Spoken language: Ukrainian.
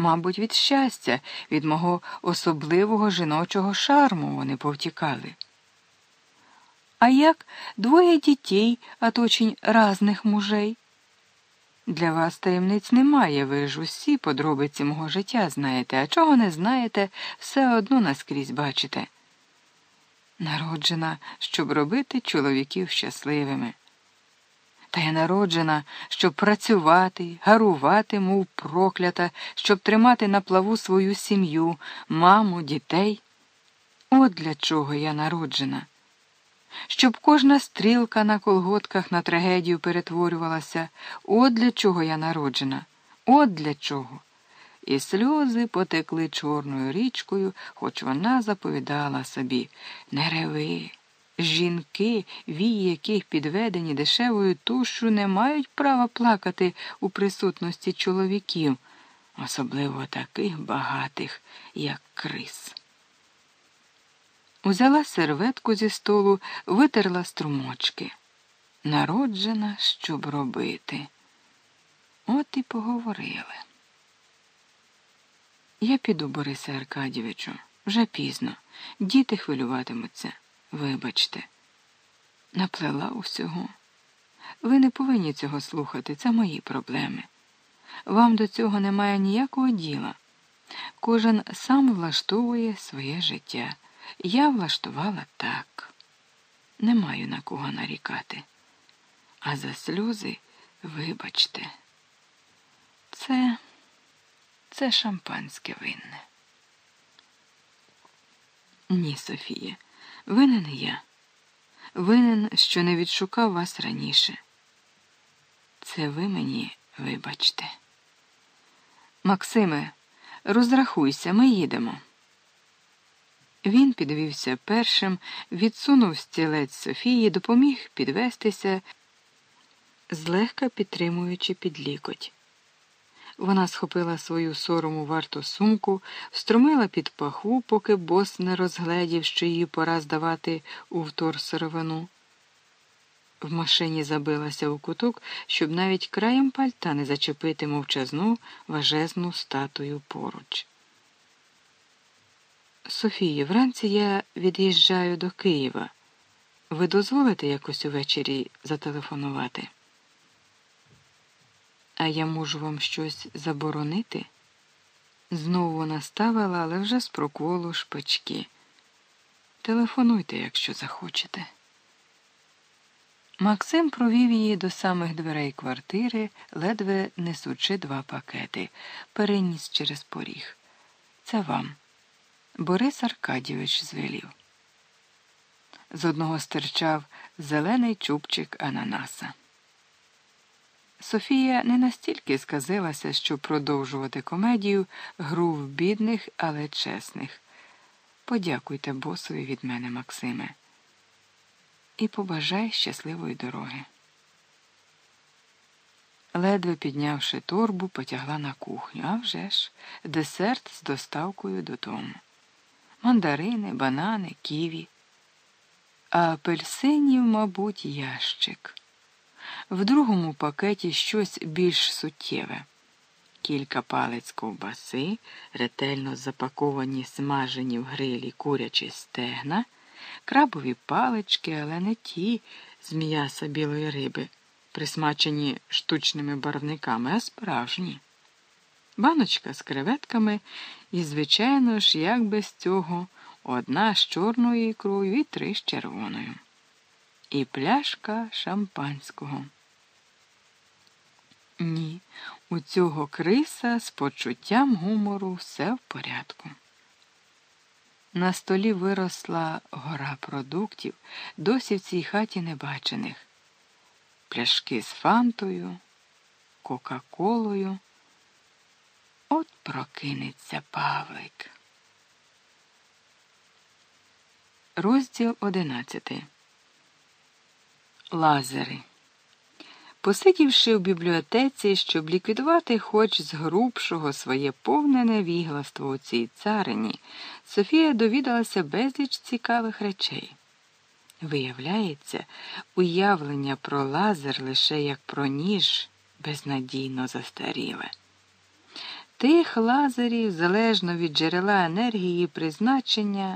Мабуть, від щастя, від мого особливого жіночого шарму вони повтікали. А як двоє дітей от очень разних мужей? Для вас таємниць немає, ви ж усі подробиці мого життя знаєте, а чого не знаєте, все одно наскрізь бачите. Народжена, щоб робити чоловіків щасливими. Та я народжена, щоб працювати, гарувати, мов проклята, щоб тримати на плаву свою сім'ю, маму, дітей. От для чого я народжена. Щоб кожна стрілка на колготках на трагедію перетворювалася, от для чого я народжена, от для чого. І сльози потекли чорною річкою, хоч вона заповідала собі не реви. Жінки, вії яких підведені дешевою тушу, не мають права плакати у присутності чоловіків, особливо таких багатих, як крис. Узяла серветку зі столу, витерла струмочки. Народжена, щоб робити. От і поговорили. Я піду, Борисе Аркадійовичу, вже пізно. Діти хвилюватимуться. Вибачте, наплела усього. Ви не повинні цього слухати, це мої проблеми. Вам до цього немає ніякого діла. Кожен сам влаштовує своє життя. Я влаштувала так. Не маю на кого нарікати. А за сльози, вибачте, це, це шампанське винне. Ні, Софія. Винен я. Винен, що не відшукав вас раніше. Це ви мені вибачте. Максиме, розрахуйся, ми їдемо. Він підвівся першим, відсунув стілець Софії, допоміг підвестися, злегка підтримуючи під лікоть. Вона схопила свою сорому варту сумку, встромила під паху, поки бос не розгледів, що її пора здавати у втор сировину. В машині забилася у куток, щоб навіть краєм пальта не зачепити мовчазну важезну статую поруч. Софії, вранці я від'їжджаю до Києва. Ви дозволите якось увечері зателефонувати? А я можу вам щось заборонити? Знову наставила, але вже з проколу шпачки. Телефонуйте, якщо захочете. Максим провів її до самих дверей квартири, ледве несучи два пакети, переніс через поріг. Це вам. Борис Аркадійович звелів. З одного стирчав зелений чубчик ананаса. Софія не настільки сказилася, щоб продовжувати комедію гру в бідних, але чесних. Подякуйте босові від мене, Максиме, і побажай щасливої дороги. Ледве піднявши торбу, потягла на кухню, а вже ж десерт з доставкою додому. Мандарини, банани, ківі, а апельсинів, мабуть, ящик в другому пакеті щось більш суттєве. Кілька палець ковбаси, ретельно запаковані смажені в грилі курячі стегна, крабові палички, але не ті з м'яса білої риби, присмачені штучними барвниками, а справжні. Баночка з креветками і, звичайно ж, як без цього, одна з чорною ікрою і три з червоною. І пляшка шампанського. Ні, у цього криса з почуттям гумору все в порядку. На столі виросла гора продуктів, досі в цій хаті небачених. Пляшки з фантою, Кока-Колою. От прокинеться Павлик. Розділ одинадцятий. Лазери. Посидівши в бібліотеці, щоб ліквідувати хоч з грубшого своє повне невігластво у цій царині, Софія довідалася безліч цікавих речей. Виявляється, уявлення про лазер лише як про ніж безнадійно застаріле. Тих лазерів, залежно від джерела енергії призначення,